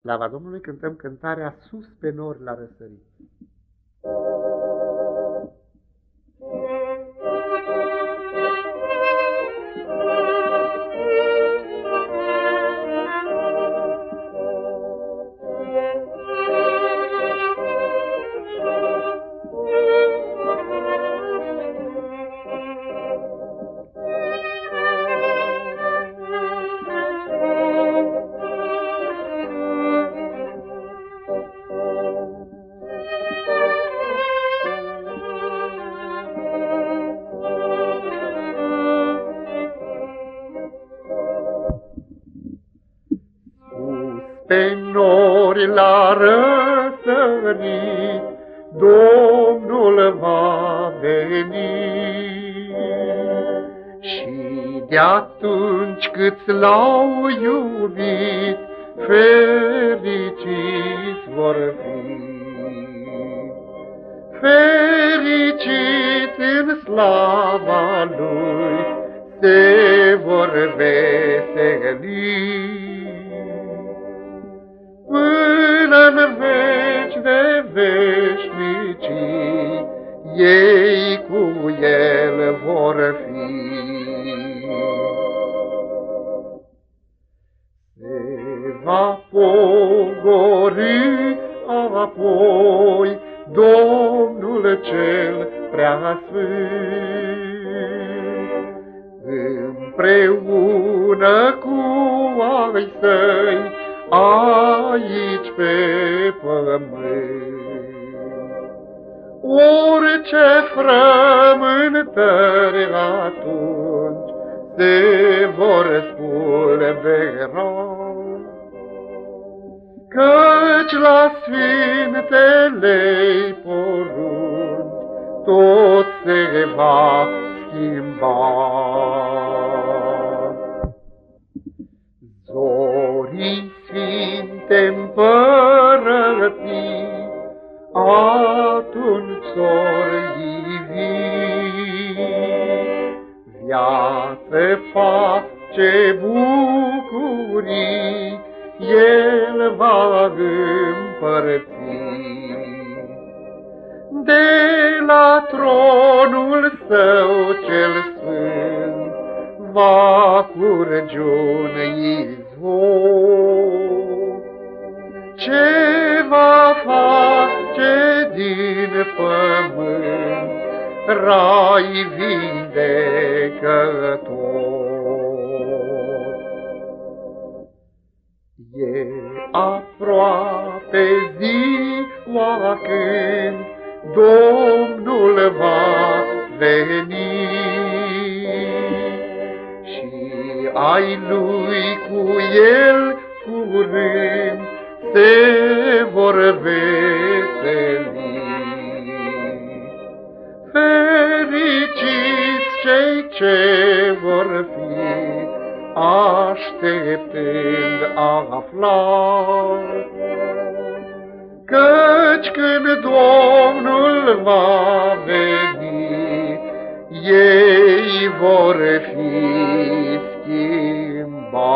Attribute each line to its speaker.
Speaker 1: Slava Domnului cântăm cântarea Sus pe nori la răsărit. Pe nori la răsărit, Domnul va veni. Și de atunci cât l-au iubit, Fericiți vor fi. Fericiți în slava Lui, Se vor veseli. În veci de veșnicii, ei cu el vor fi. Se va pogori apoi Domnul cel prea sfânt, împreună cu ai săi, aici pe pământ. Orice frământări atunci se vor spulbera, Căci la sfintele porunci tot se va schimba. Atunci s-or Viață, pace, bucurii, El va împărăți. De la tronul său cel sfânt va curge un izvor. Ce va face rai vindecător? E aproape ziua când Domnul va veni și ai lui cu el curând se vor veseli. Ce vor fi, așteptând a afla, Căci când Domnul va veni, ei vor fi schimbați.